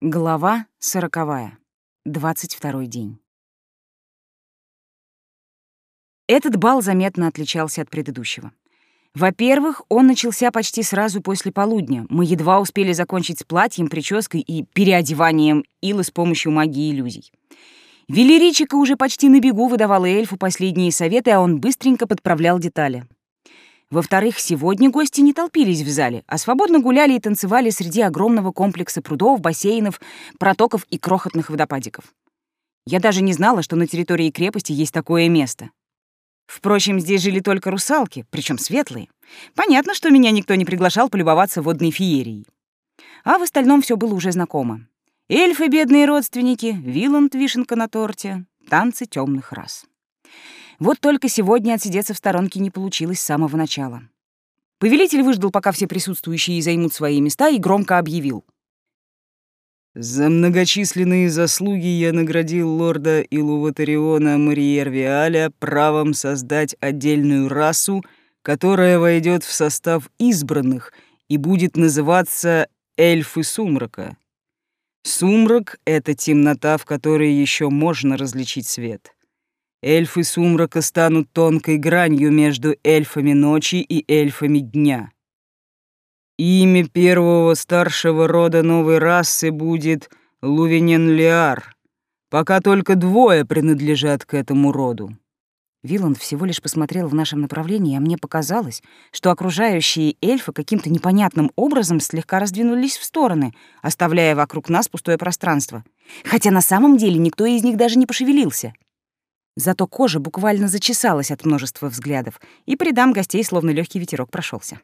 Глава сороковая. Двадцать второй день. Этот бал заметно отличался от предыдущего. Во-первых, он начался почти сразу после полудня. Мы едва успели закончить с платьем, прической и переодеванием Илы с помощью магии иллюзий. Велеричика уже почти на бегу выдавала эльфу последние советы, а он быстренько подправлял детали. Во-вторых, сегодня гости не толпились в зале, а свободно гуляли и танцевали среди огромного комплекса прудов, бассейнов, протоков и крохотных водопадиков. Я даже не знала, что на территории крепости есть такое место. Впрочем, здесь жили только русалки, причем светлые. Понятно, что меня никто не приглашал полюбоваться водной феерией. А в остальном все было уже знакомо. Эльфы — бедные родственники, Виланд — вишенка на торте, танцы темных рас. Вот только сегодня отсидеться в сторонке не получилось с самого начала. Повелитель выждал, пока все присутствующие займут свои места, и громко объявил. «За многочисленные заслуги я наградил лорда Илуватариона Мариервиаля правом создать отдельную расу, которая войдет в состав избранных и будет называться эльфы сумрака. Сумрак — это темнота, в которой еще можно различить свет. Эльфы сумрака станут тонкой гранью между эльфами ночи и эльфами дня. Имя первого старшего рода новой расы будет Лувенен-Лиар, пока только двое принадлежат к этому роду. Виланд всего лишь посмотрел в нашем направлении, а мне показалось, что окружающие эльфы каким-то непонятным образом слегка раздвинулись в стороны, оставляя вокруг нас пустое пространство. Хотя на самом деле никто из них даже не пошевелился. Зато кожа буквально зачесалась от множества взглядов, и по рядам гостей словно легкий ветерок прошелся.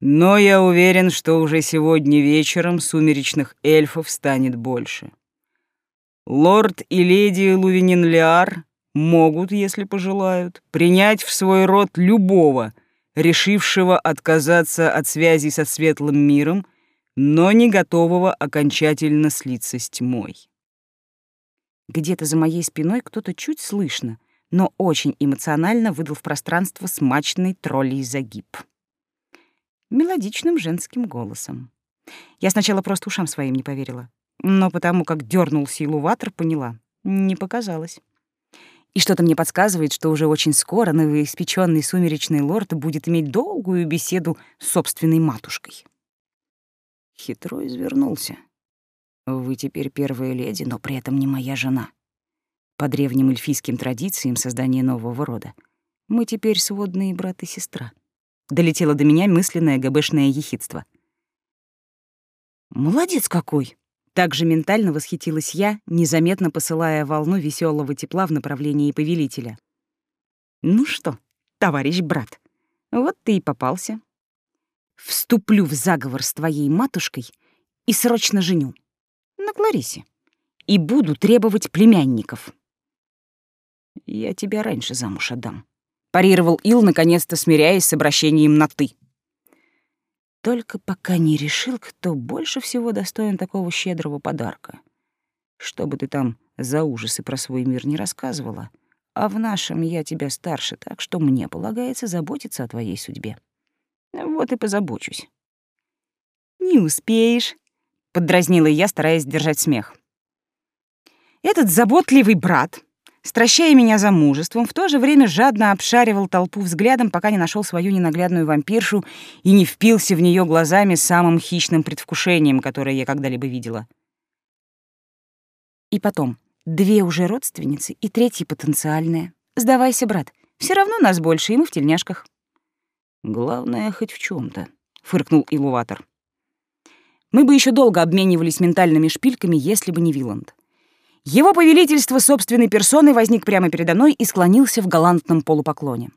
Но я уверен, что уже сегодня вечером сумеречных эльфов станет больше. Лорд и леди Лувенин-Лиар могут, если пожелают, принять в свой род любого, решившего отказаться от связи со светлым миром, но не готового окончательно слиться с тьмой. Где-то за моей спиной кто-то чуть слышно, но очень эмоционально выдал в пространство смачный троллей загиб. Мелодичным женским голосом. Я сначала просто ушам своим не поверила, но потому как дернул силу ватер, поняла — не показалось. И что-то мне подсказывает, что уже очень скоро новоиспеченный сумеречный лорд будет иметь долгую беседу с собственной матушкой. Хитро извернулся. Вы теперь первая леди, но при этом не моя жена. По древним эльфийским традициям создания нового рода мы теперь сводные брат и сестра. Долетело до меня мысленное ГБшное ехидство. «Молодец какой!» Также ментально восхитилась я, незаметно посылая волну веселого тепла в направлении повелителя. «Ну что, товарищ брат, вот ты и попался. Вступлю в заговор с твоей матушкой и срочно женю на Кларисе. И буду требовать племянников. Я тебя раньше замуж отдам. Парировал Ил, наконец-то смиряясь с обращением на «ты». Только пока не решил, кто больше всего достоин такого щедрого подарка. Что бы ты там за ужасы про свой мир не рассказывала, а в нашем я тебя старше, так что мне полагается заботиться о твоей судьбе. Вот и позабочусь. «Не успеешь», — поддразнила я, стараясь держать смех. Этот заботливый брат, стращая меня замужеством, в то же время жадно обшаривал толпу взглядом, пока не нашел свою ненаглядную вампиршу и не впился в нее глазами самым хищным предвкушением, которое я когда-либо видела. И потом, две уже родственницы и третья потенциальная. Сдавайся, брат, все равно нас больше, и мы в тельняшках. Главное, хоть в чем то фыркнул Илуватор. Мы бы еще долго обменивались ментальными шпильками, если бы не Виланд. Его повелительство собственной персоной возник прямо передо мной и склонился в галантном полупоклоне.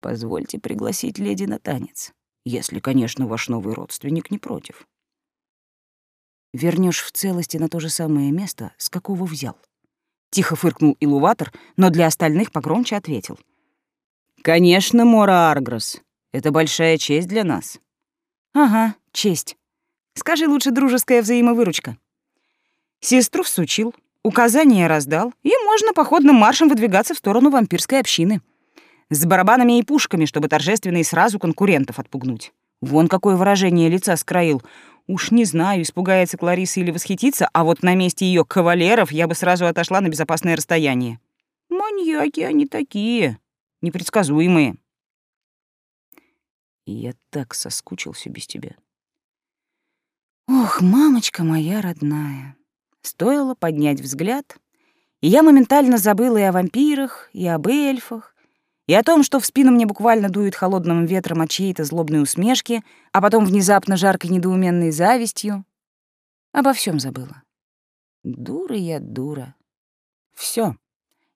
«Позвольте пригласить леди на танец, если, конечно, ваш новый родственник не против. Вернешь в целости на то же самое место, с какого взял». Тихо фыркнул Илуватор, но для остальных погромче ответил. «Конечно, Мора Аргрос. Это большая честь для нас». «Ага, честь. Скажи лучше дружеская взаимовыручка. Сестру всучил, указания раздал, и можно походным маршем выдвигаться в сторону вампирской общины. С барабанами и пушками, чтобы торжественно и сразу конкурентов отпугнуть. Вон какое выражение лица скроил. Уж не знаю, испугается Клариса или восхитится, а вот на месте ее кавалеров я бы сразу отошла на безопасное расстояние. Маньяки они такие, непредсказуемые. Я так соскучился без тебя. Ох, мамочка моя родная. Стоило поднять взгляд, и я моментально забыла и о вампирах, и об эльфах, и о том, что в спину мне буквально дует холодным ветром от чьей-то злобной усмешки, а потом внезапно жаркой недоуменной завистью. Обо всем забыла. Дура я, дура. Все.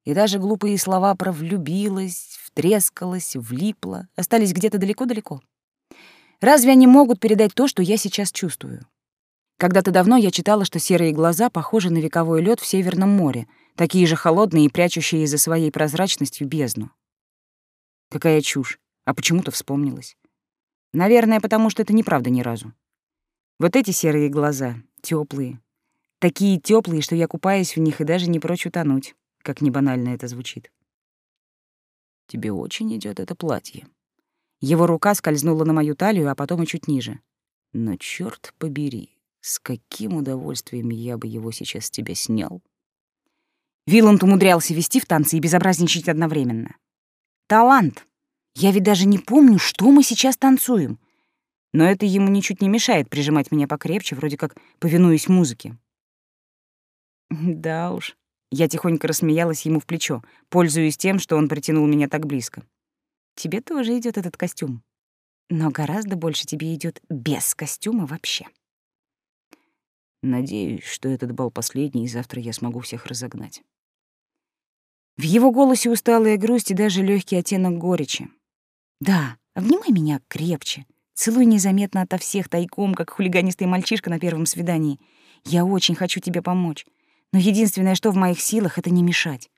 И даже глупые слова про влюбилась, втрескалась, влипла остались где-то далеко-далеко. Разве они могут передать то, что я сейчас чувствую? Когда-то давно я читала, что серые глаза похожи на вековой лед в Северном море, такие же холодные и прячущие за своей прозрачностью бездну. Какая чушь, а почему-то вспомнилась. Наверное, потому что это неправда ни разу. Вот эти серые глаза, теплые, такие теплые, что я купаюсь в них и даже не прочь утонуть, как не банально это звучит. Тебе очень идет это платье. Его рука скользнула на мою талию, а потом и чуть ниже. Но черт побери, с каким удовольствием я бы его сейчас с тебя снял. Виланд умудрялся вести в танцы и безобразничать одновременно. Талант. Я ведь даже не помню, что мы сейчас танцуем. Но это ему ничуть не мешает прижимать меня покрепче, вроде как повинуясь музыке. Да уж. Я тихонько рассмеялась ему в плечо, пользуясь тем, что он притянул меня так близко. Тебе тоже идет этот костюм. Но гораздо больше тебе идет без костюма вообще. Надеюсь, что этот бал последний, и завтра я смогу всех разогнать. В его голосе усталая грусть и даже легкий оттенок горечи. Да, обнимай меня крепче. Целуй незаметно ото всех тайком, как хулиганистый мальчишка на первом свидании. Я очень хочу тебе помочь. Но единственное, что в моих силах, это не мешать.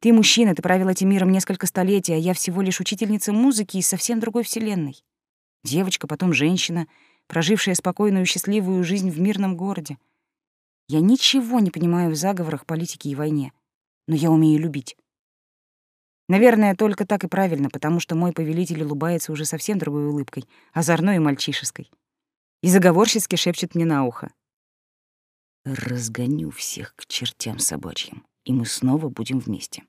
Ты мужчина, ты правил этим миром несколько столетий, а я всего лишь учительница музыки из совсем другой вселенной. Девочка, потом женщина, прожившая спокойную и счастливую жизнь в мирном городе. Я ничего не понимаю в заговорах, политике и войне, но я умею любить. Наверное, только так и правильно, потому что мой повелитель улыбается уже совсем другой улыбкой, озорной и мальчишеской. И заговорчески шепчет мне на ухо. «Разгоню всех к чертям собачьим, и мы снова будем вместе».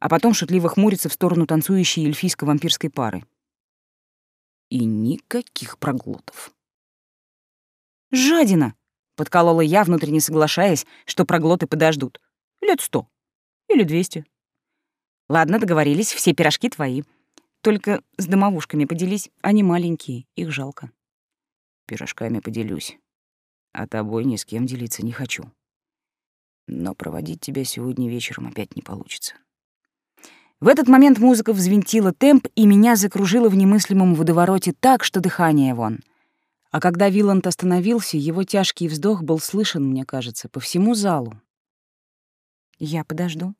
А потом шутливо хмурится в сторону танцующей эльфийско-вампирской пары и никаких проглотов. «Жадина!» — подколола я, внутренне соглашаясь, что проглоты подождут. «Лет сто. Или двести. Ладно, договорились, все пирожки твои. Только с домовушками поделись, они маленькие, их жалко». «Пирожками поделюсь. А тобой ни с кем делиться не хочу. Но проводить тебя сегодня вечером опять не получится. В этот момент музыка взвинтила темп, и меня закружило в немыслимом водовороте так, что дыхание вон. А когда Виланд остановился, его тяжкий вздох был слышен, мне кажется, по всему залу. «Я подожду».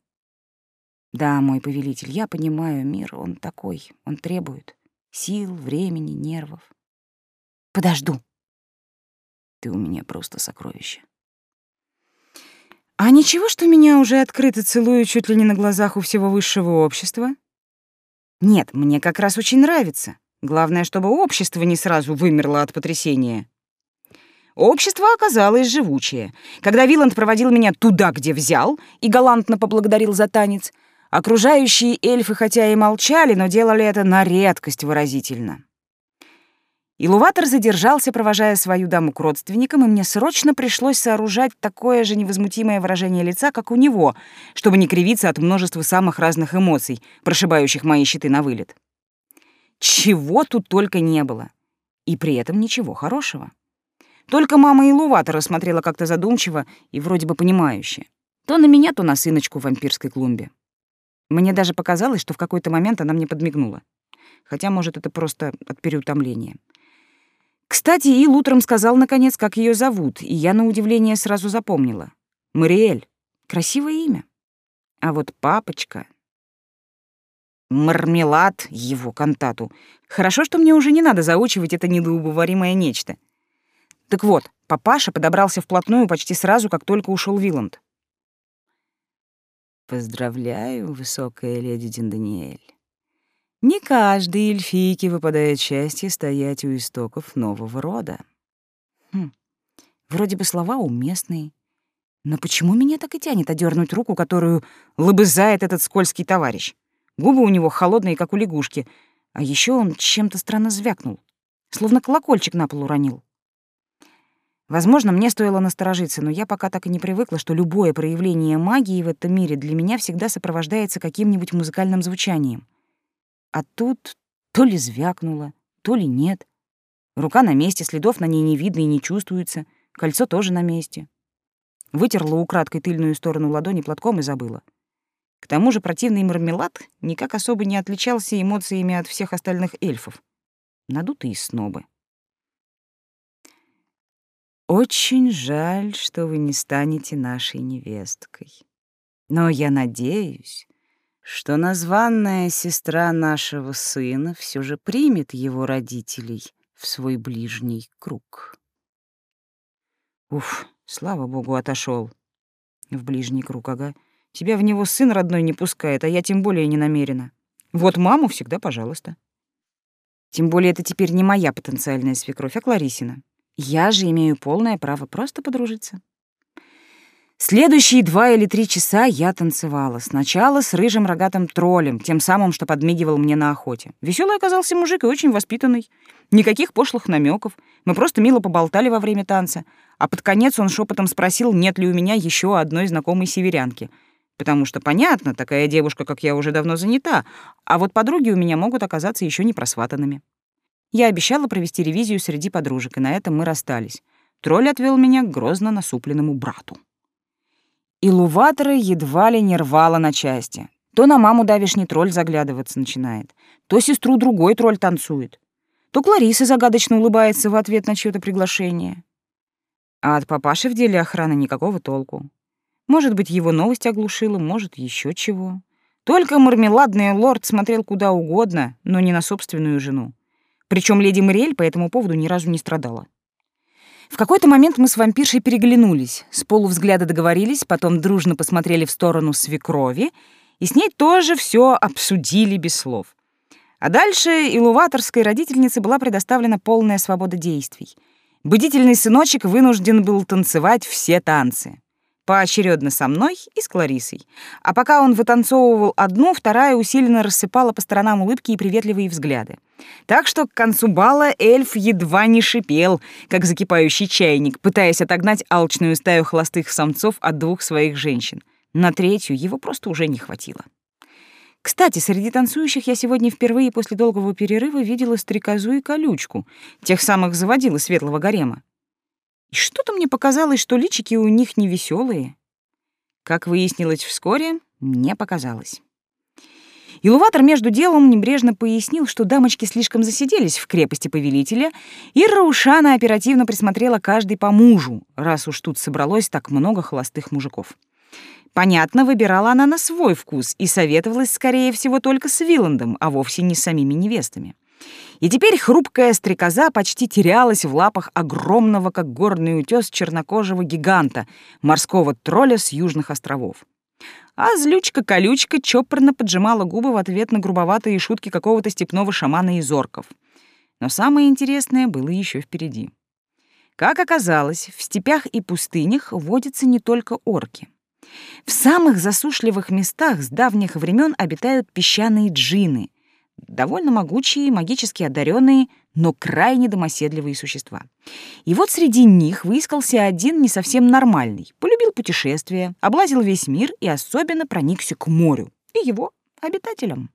«Да, мой повелитель, я понимаю, мир, он такой, он требует сил, времени, нервов. Подожду». «Ты у меня просто сокровище». А ничего, что меня уже открыто целуют чуть ли не на глазах у всего высшего общества? Нет, мне как раз очень нравится. Главное, чтобы общество не сразу вымерло от потрясения. Общество оказалось живучее. Когда Виланд проводил меня туда, где взял, и галантно поблагодарил за танец, окружающие эльфы хотя и молчали, но делали это на редкость выразительно. Илуватор задержался, провожая свою даму к родственникам, и мне срочно пришлось сооружать такое же невозмутимое выражение лица, как у него, чтобы не кривиться от множества самых разных эмоций, прошибающих мои щиты на вылет. Чего тут только не было. И при этом ничего хорошего. Только мама Илуватора смотрела как-то задумчиво и вроде бы понимающе. То на меня, то на сыночку в вампирской клумбе. Мне даже показалось, что в какой-то момент она мне подмигнула. Хотя, может, это просто от переутомления. Кстати, Ил утром сказал, наконец, как ее зовут, и я, на удивление, сразу запомнила. Мариэль. Красивое имя. А вот папочка... Мармелад его кантату. Хорошо, что мне уже не надо заучивать это недоубываримое нечто. Так вот, папаша подобрался вплотную почти сразу, как только ушел Виланд. «Поздравляю, высокая леди Динданиэль. Не каждой эльфийке выпадает счастье стоять у истоков нового рода. Хм. Вроде бы слова уместные. Но почему меня так и тянет одернуть руку, которую лобызает этот скользкий товарищ? Губы у него холодные, как у лягушки, а еще он чем-то странно звякнул, словно колокольчик на пол уронил. Возможно, мне стоило насторожиться, но я пока так и не привыкла, что любое проявление магии в этом мире для меня всегда сопровождается каким-нибудь музыкальным звучанием. А тут то ли звякнуло, то ли нет. Рука на месте, следов на ней не видно и не чувствуется, кольцо тоже на месте. Вытерла украдкой тыльную сторону ладони платком и забыла. К тому же противный мармелад никак особо не отличался эмоциями от всех остальных эльфов. Надутые снобы. Очень жаль, что вы не станете нашей невесткой. Но я надеюсь, что названная сестра нашего сына все же примет его родителей в свой ближний круг. Уф, слава богу, отошел. В ближний круг, ага. Тебя в него сын родной не пускает, а я тем более не намерена. Вот маму всегда пожалуйста. Тем более это теперь не моя потенциальная свекровь, а Кларисина. Я же имею полное право просто подружиться. Следующие два или три часа я танцевала. Сначала с рыжим рогатым троллем, тем самым, что подмигивал мне на охоте. Веселый оказался мужик и очень воспитанный. Никаких пошлых намеков. Мы просто мило поболтали во время танца. А под конец он шепотом спросил, нет ли у меня еще одной знакомой северянки. Потому что, понятно, такая девушка, как я, уже давно занята, а вот подруги у меня могут оказаться еще не просватанными. Я обещала провести ревизию среди подружек, и на этом мы расстались. Тролль отвел меня к грозно насупленному брату. И Луватора едва ли не рвало на части. То на маму давишний тролль заглядываться начинает, то сестру другой тролль танцует, то Клариса загадочно улыбается в ответ на чьё-то приглашение. А от папаши в деле охраны никакого толку. Может быть, его новость оглушила, может, еще чего. Только мармеладный лорд смотрел куда угодно, но не на собственную жену. Причем леди Мариэль по этому поводу ни разу не страдала. В какой-то момент мы с вампиршей переглянулись, с полувзгляда договорились, потом дружно посмотрели в сторону свекрови, и с ней тоже все обсудили без слов. А дальше илуваторской родительнице была предоставлена полная свобода действий. Бдительный сыночек вынужден был танцевать все танцы поочередно со мной и с Кларисой. А пока он вытанцовывал одну, вторая усиленно рассыпала по сторонам улыбки и приветливые взгляды. Так что к концу бала эльф едва не шипел, как закипающий чайник, пытаясь отогнать алчную стаю холостых самцов от двух своих женщин. На третью его просто уже не хватило. Кстати, среди танцующих я сегодня впервые после долгого перерыва видела стрекозу и колючку, тех самых заводила светлого гарема. И что-то мне показалось, что личики у них не веселые. Как выяснилось вскоре, мне показалось. Илуватор между делом небрежно пояснил, что дамочки слишком засиделись в крепости повелителя, и Раушана оперативно присмотрела каждый по мужу, раз уж тут собралось так много холостых мужиков. Понятно, выбирала она на свой вкус и советовалась, скорее всего, только с Виландом, а вовсе не с самими невестами. И теперь хрупкая стрекоза почти терялась в лапах огромного, как горный утес, чернокожего гиганта, морского тролля с южных островов. А злючка-колючка чопорно поджимала губы в ответ на грубоватые шутки какого-то степного шамана из орков. Но самое интересное было еще впереди. Как оказалось, в степях и пустынях водятся не только орки. В самых засушливых местах с давних времен обитают песчаные джины, довольно могучие, магически одаренные, но крайне домоседливые существа. И вот среди них выискался один не совсем нормальный, полюбил путешествия, облазил весь мир и особенно проникся к морю и его обитателям.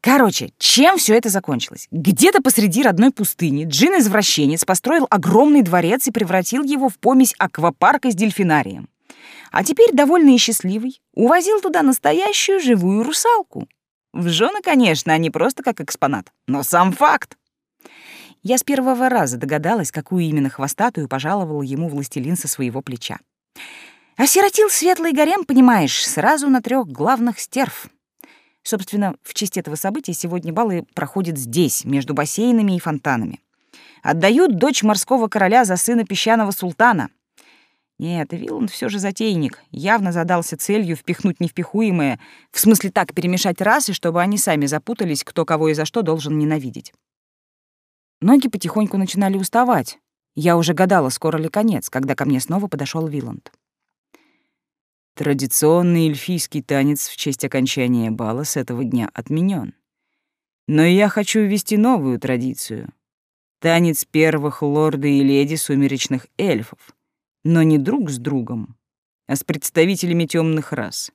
Короче, чем все это закончилось? Где-то посреди родной пустыни джин-извращенец построил огромный дворец и превратил его в помесь аквапарка с дельфинарием. А теперь, довольный и счастливый, увозил туда настоящую живую русалку. В жены, конечно, а не просто как экспонат, но сам факт. Я с первого раза догадалась, какую именно хвостатую пожаловал ему властелин со своего плеча. Осиротил светлый гарем, понимаешь, сразу на трех главных стерв. Собственно, в честь этого события сегодня балы проходят здесь, между бассейнами и фонтанами. Отдают дочь морского короля за сына песчаного султана. Нет, Виланд все же затейник, явно задался целью впихнуть невпихуемое, в смысле так перемешать расы, чтобы они сами запутались, кто кого и за что должен ненавидеть. Ноги потихоньку начинали уставать, Я уже гадала, скоро ли конец, когда ко мне снова подошел Виланд. Традиционный эльфийский танец в честь окончания бала с этого дня отменен. Но я хочу ввести новую традицию. Танец первых лорда и леди сумеречных эльфов, но не друг с другом, а с представителями темных рас.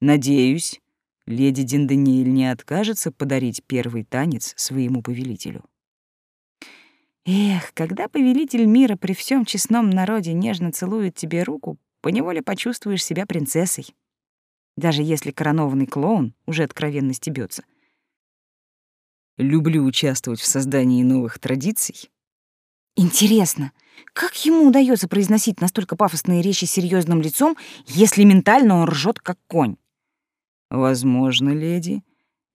Надеюсь, леди Диндениэль не откажется подарить первый танец своему повелителю. Эх, когда повелитель мира при всем честном народе нежно целует тебе руку, поневоле почувствуешь себя принцессой. Даже если коронованный клоун уже откровенно стебется. Люблю участвовать в создании новых традиций. Интересно, как ему удается произносить настолько пафосные речи серьезным лицом, если ментально он ржет как конь? Возможно, леди,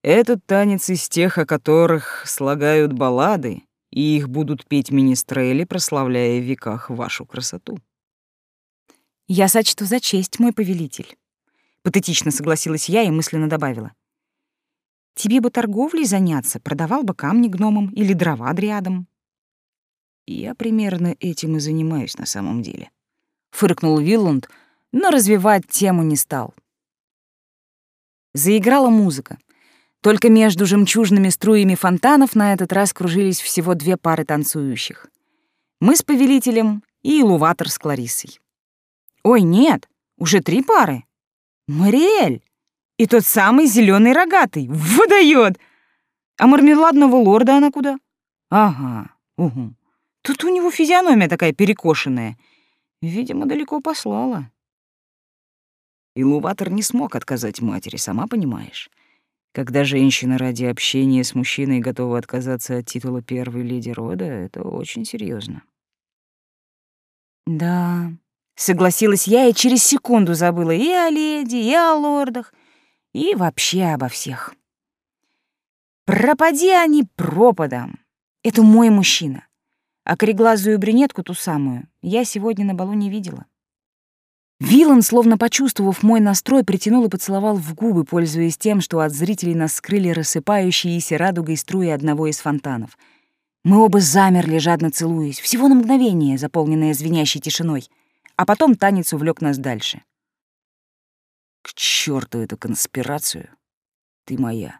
этот танец из тех, о которых слагают баллады, и их будут петь министрели, прославляя в веках вашу красоту. «Я сочту за честь, мой повелитель», — патетично согласилась я и мысленно добавила. «Тебе бы торговлей заняться, продавал бы камни гномам или дрова дриадам». «Я примерно этим и занимаюсь на самом деле», — фыркнул Вилланд, но развивать тему не стал. Заиграла музыка. Только между жемчужными струями фонтанов на этот раз кружились всего две пары танцующих. Мы с повелителем и Илуватор с Клариссой. Ой, нет, уже три пары. Мариэль! И тот самый зеленый рогатый. Выдает! А мармеладного лорда она куда? Ага, угу. Тут у него физиономия такая перекошенная. Видимо, далеко послала. Илуватор не смог отказать матери, сама понимаешь. Когда женщина ради общения с мужчиной готова отказаться от титула первой леди рода, это очень серьезно. Да, Согласилась я и через секунду забыла и о леди, и о лордах, и вообще обо всех. Пропади они пропадом. Это мой мужчина. А кореглазую брюнетку ту самую я сегодня на балу не видела. Вилан, словно почувствовав мой настрой, притянул и поцеловал в губы, пользуясь тем, что от зрителей нас скрыли рассыпающиеся радугой струи одного из фонтанов. Мы оба замерли, жадно целуясь, всего на мгновение, заполненное звенящей тишиной — а потом танец увлек нас дальше. К черту эту конспирацию. Ты моя.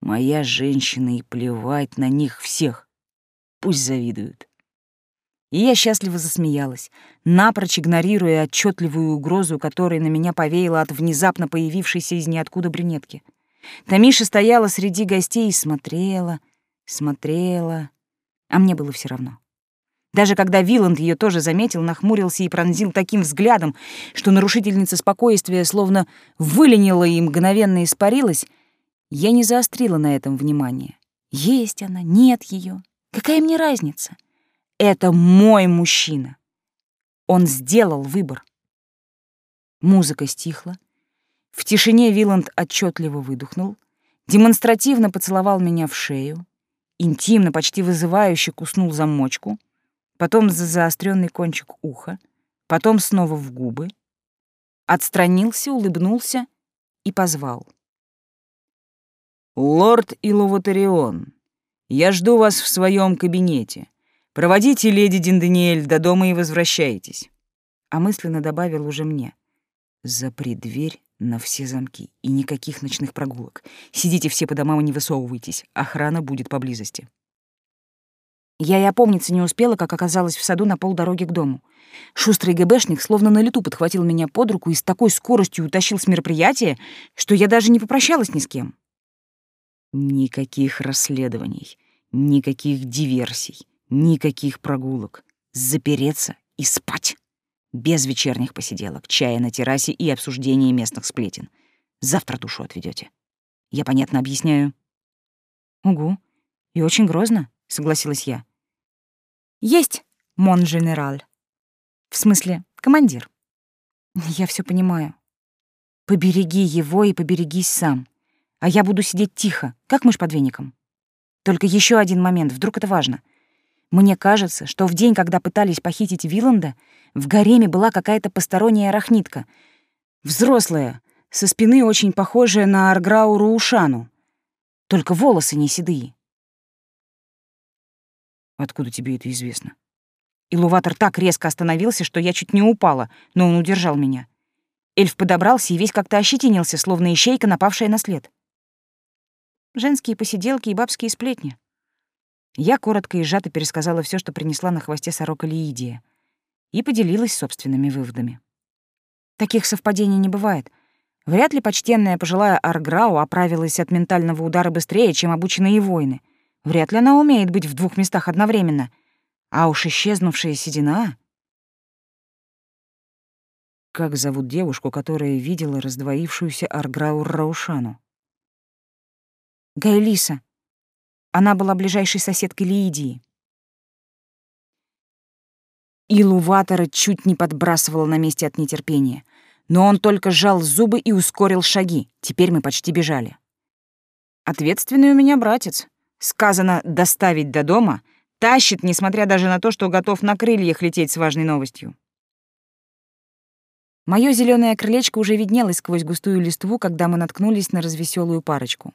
Моя женщина, и плевать на них всех. Пусть завидуют. И я счастливо засмеялась, напрочь игнорируя отчетливую угрозу, которая на меня повеяла от внезапно появившейся из ниоткуда брюнетки. Тамиша стояла среди гостей и смотрела, смотрела, а мне было все равно. Даже когда Виланд ее тоже заметил, нахмурился и пронзил таким взглядом, что нарушительница спокойствия словно выленила и мгновенно испарилась, я не заострила на этом внимание. Есть она, нет ее. Какая мне разница? Это мой мужчина. Он сделал выбор. Музыка стихла. В тишине Виланд отчетливо выдохнул, демонстративно поцеловал меня в шею, интимно, почти вызывающе куснул замочку, потом за заостренный кончик уха, потом снова в губы, отстранился, улыбнулся и позвал. «Лорд Иловатарион, я жду вас в своем кабинете. Проводите леди Диндениэль до дома и возвращайтесь». А мысленно добавил уже мне. «Запри дверь на все замки и никаких ночных прогулок. Сидите все по домам и не высовывайтесь, охрана будет поблизости». Я и опомниться не успела, как оказалась в саду на полдороги к дому. Шустрый ГБшник словно на лету подхватил меня под руку и с такой скоростью утащил с мероприятия, что я даже не попрощалась ни с кем. Никаких расследований, никаких диверсий, никаких прогулок. Запереться и спать. Без вечерних посиделок, чая на террасе и обсуждения местных сплетен. Завтра душу отведете. Я понятно объясняю? Угу. И очень грозно. — согласилась я. «Есть, мон-женераль. В смысле, командир. Я все понимаю. Побереги его и поберегись сам. А я буду сидеть тихо, как мышь под веником. Только еще один момент, вдруг это важно. Мне кажется, что в день, когда пытались похитить Виланда, в гареме была какая-то посторонняя арахнитка. Взрослая, со спины очень похожая на Арграуру Ушану. Только волосы не седые. Откуда тебе это известно? Илуватор так резко остановился, что я чуть не упала, но он удержал меня. Эльф подобрался и весь как-то ощетинился, словно ищейка, напавшая на след. Женские посиделки и бабские сплетни. Я коротко и сжато пересказала все, что принесла на хвосте сорока Лиидия, и поделилась собственными выводами. Таких совпадений не бывает. Вряд ли почтенная пожилая Арграу оправилась от ментального удара быстрее, чем обученные воины. Вряд ли она умеет быть в двух местах одновременно. А уж исчезнувшая седина... Как зовут девушку, которая видела раздвоившуюся Арграу Раушану? Гайлиса. Она была ближайшей соседкой Лиидии. Илуватора чуть не подбрасывала на месте от нетерпения. Но он только сжал зубы и ускорил шаги. Теперь мы почти бежали. Ответственный у меня братец. Сказано «доставить до дома», тащит, несмотря даже на то, что готов на крыльях лететь с важной новостью. Моё зелёное крылечко уже виднелось сквозь густую листву, когда мы наткнулись на развеселую парочку.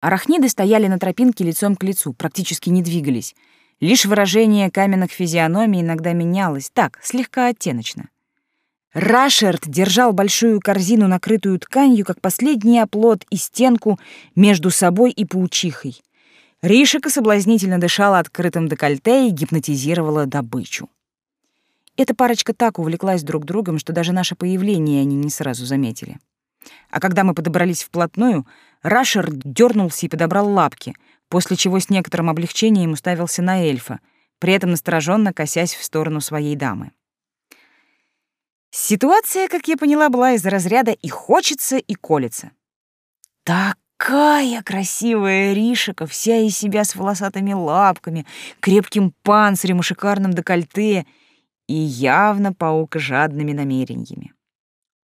Арахниды стояли на тропинке лицом к лицу, практически не двигались. Лишь выражение каменных физиономий иногда менялось, так, слегка оттеночно. Рашерт держал большую корзину, накрытую тканью, как последний оплот и стенку между собой и паучихой. Ришика соблазнительно дышала открытым декольте и гипнотизировала добычу. Эта парочка так увлеклась друг другом, что даже наше появление они не сразу заметили. А когда мы подобрались вплотную, Рашер дернулся и подобрал лапки, после чего с некоторым облегчением уставился на эльфа, при этом настороженно косясь в сторону своей дамы. Ситуация, как я поняла, была из разряда «и хочется, и колется». Такая красивая Ришика, вся из себя с волосатыми лапками, крепким панцирем и шикарным декольте, и явно паукожадными намерениями.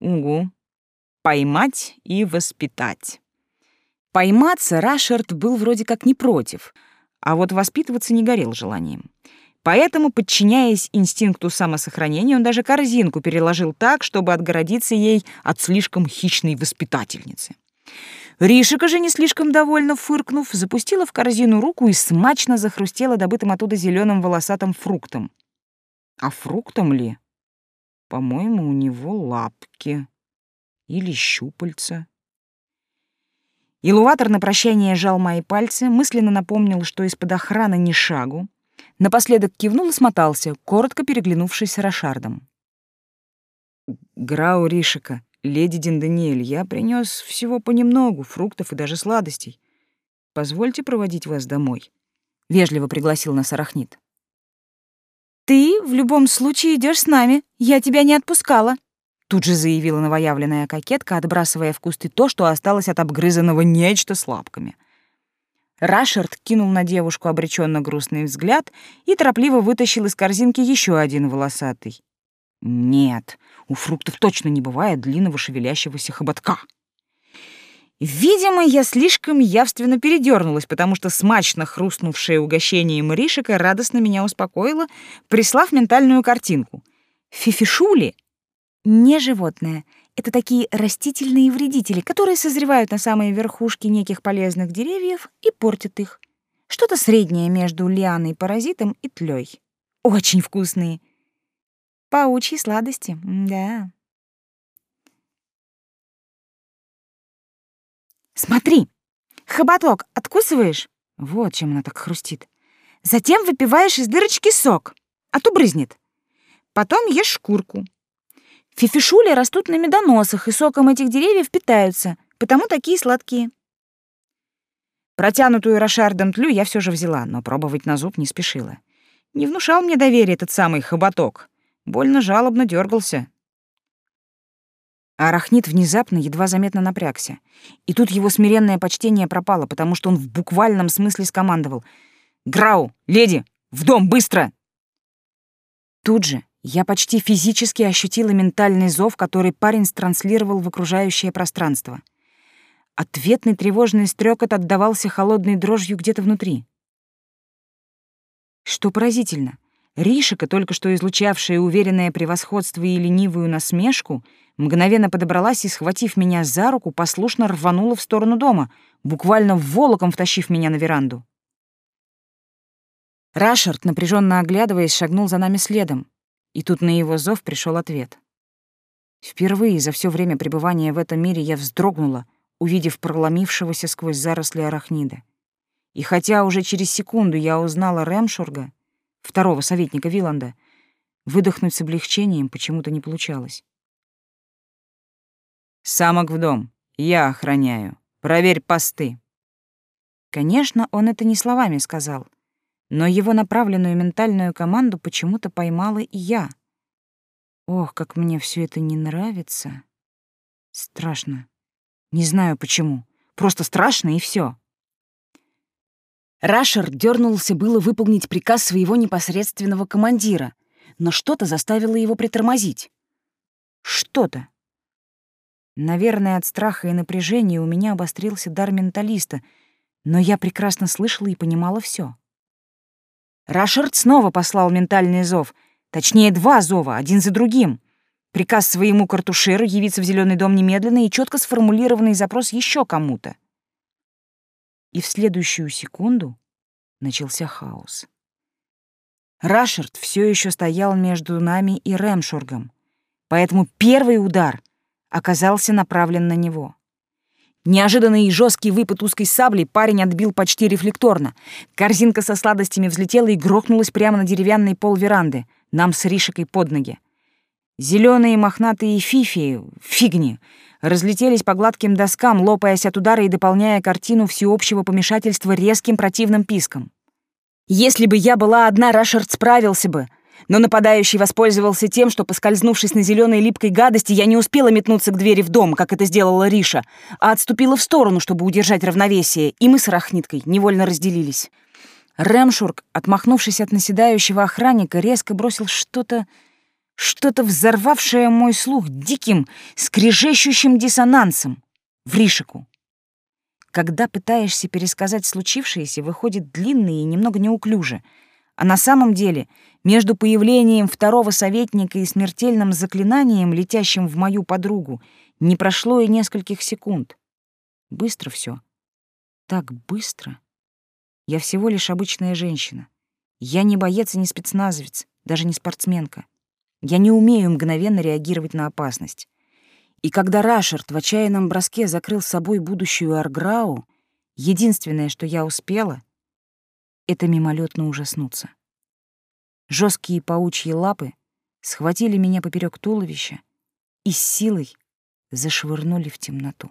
Угу, Поймать и воспитать. Пойматься Рашерт был вроде как не против, а вот воспитываться не горел желанием. Поэтому, подчиняясь инстинкту самосохранения, он даже корзинку переложил так, чтобы отгородиться ей от слишком хищной воспитательницы. Ришика же, не слишком довольно фыркнув, запустила в корзину руку и смачно захрустела добытым оттуда зеленым волосатым фруктом. А фруктом ли? По-моему, у него лапки или щупальца. Илуватор на прощание жал мои пальцы, мысленно напомнил, что из-под охраны ни шагу, напоследок кивнул и смотался, коротко переглянувшись с Рошардом. «Грау Ришика, леди Динданиэль, я принес всего понемногу, фруктов и даже сладостей. Позвольте проводить вас домой», — вежливо пригласил нас Арахнит. «Ты в любом случае идешь с нами, я тебя не отпускала», Тут же заявила новоявленная кокетка, отбрасывая в кусты то, что осталось от обгрызанного нечто с лапками. Рашерт кинул на девушку обреченно грустный взгляд и торопливо вытащил из корзинки еще один волосатый. Нет, у фруктов точно не бывает длинного шевелящегося хоботка. Видимо, я слишком явственно передернулась, потому что смачно хрустнувшее угощение Маришика радостно меня успокоило, прислав ментальную картинку. Фифишули не животное. Это такие растительные вредители, которые созревают на самой верхушке неких полезных деревьев и портят их. Что-то среднее между лианой-паразитом и тлей. Очень вкусные. Паучьи сладости, да. Смотри, хоботок откусываешь? Вот чем она так хрустит. Затем выпиваешь из дырочки сок, а то брызнет. Потом ешь шкурку. Фифишули растут на медоносах, и соком этих деревьев питаются, потому такие сладкие. Протянутую Рошардом тлю я все же взяла, но пробовать на зуб не спешила. Не внушал мне доверия этот самый хоботок. Больно жалобно дергался. Арахнит внезапно едва заметно напрягся. И тут его смиренное почтение пропало, потому что он в буквальном смысле скомандовал. «Грау! Леди! В дом, быстро!» Тут же я почти физически ощутила ментальный зов, который парень транслировал в окружающее пространство. Ответный тревожный стрекот отдавался холодной дрожью где-то внутри. Что поразительно, Ришика, только что излучавшая уверенное превосходство и ленивую насмешку, мгновенно подобралась и, схватив меня за руку, послушно рванула в сторону дома, буквально волоком втащив меня на веранду. Рашард, напряженно оглядываясь, шагнул за нами следом, и тут на его зов пришел ответ. Впервые за все время пребывания в этом мире я вздрогнула, увидев проломившегося сквозь заросли арахнида. И хотя уже через секунду я узнала Рэмшурга, второго советника Виланда, выдохнуть с облегчением почему-то не получалось. «Самок в дом. Я охраняю. Проверь посты». Конечно, он это не словами сказал, но его направленную ментальную команду почему-то поймала и я. Ох, как мне все это не нравится. Страшно. Не знаю почему. Просто страшно и все. Рашер дернулся было выполнить приказ своего непосредственного командира, но что-то заставило его притормозить. Что-то. Наверное, от страха и напряжения у меня обострился дар менталиста, но я прекрасно слышала и понимала все. Рашард снова послал ментальный зов, точнее, два зова, один за другим. Приказ своему картушеру явиться в Зеленый дом немедленно и четко сформулированный запрос еще кому-то. И в следующую секунду начался хаос. Рашард все еще стоял между нами и Рэмшургом, поэтому первый удар оказался направлен на него. Неожиданный и жесткий выпад узкой сабли парень отбил почти рефлекторно. Корзинка со сладостями взлетела и грохнулась прямо на деревянный пол веранды, нам с Ришикой под ноги. Зеленые мохнатые фифи, фигни, разлетелись по гладким доскам, лопаясь от удара и дополняя картину всеобщего помешательства резким противным писком. Если бы я была одна, Рашард справился бы, но нападающий воспользовался тем, что, поскользнувшись на зеленой липкой гадости, я не успела метнуться к двери в дом, как это сделала Риша, а отступила в сторону, чтобы удержать равновесие, и мы с Рахниткой невольно разделились. Рэмшург, отмахнувшись от наседающего охранника, резко бросил что-то что-то взорвавшее мой слух диким, скрежещущим диссонансом в Ришику. Когда пытаешься пересказать случившееся, выходит длинно и немного неуклюже, а на самом деле между появлением второго советника и смертельным заклинанием, летящим в мою подругу, не прошло и нескольких секунд. Быстро все. Так быстро. Я всего лишь обычная женщина. Я не боец и не спецназовец, даже не спортсменка. Я не умею мгновенно реагировать на опасность. И когда Рашерт в отчаянном броске закрыл собой будущую Арграу, единственное, что я успела, это мимолетно ужаснуться. Жесткие паучьи лапы схватили меня поперек туловища и с силой зашвырнули в темноту.